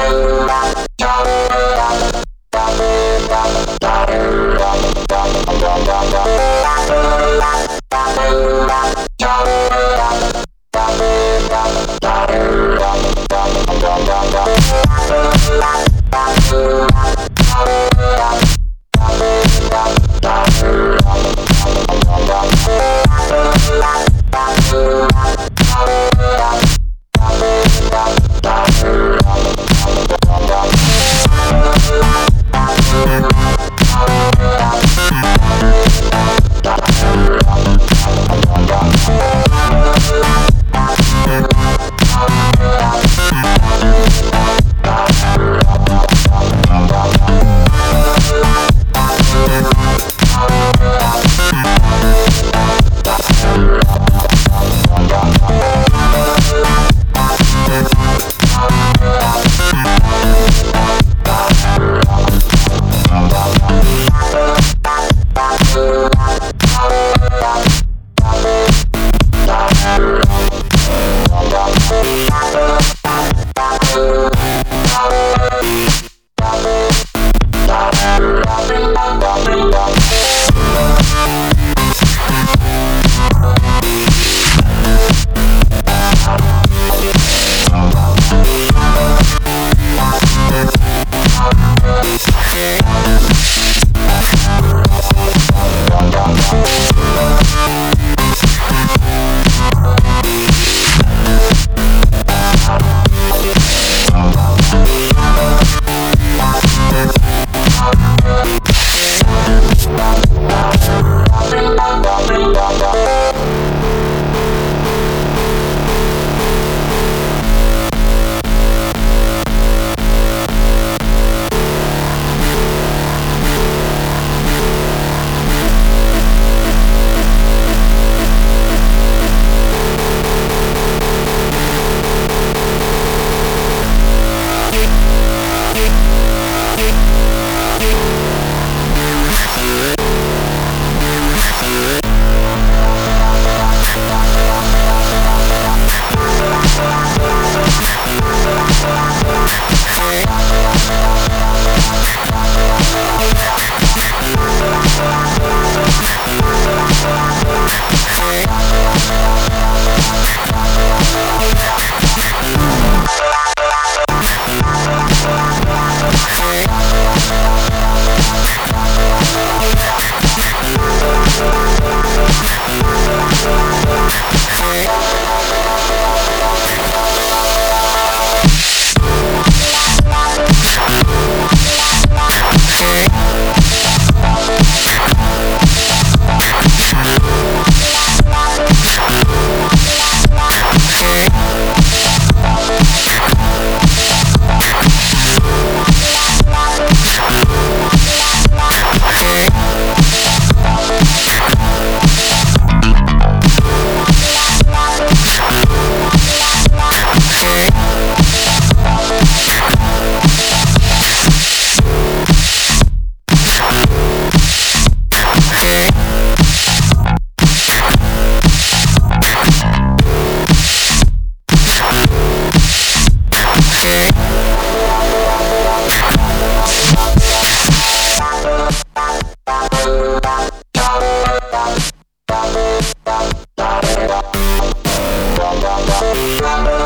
Bye. I Bye.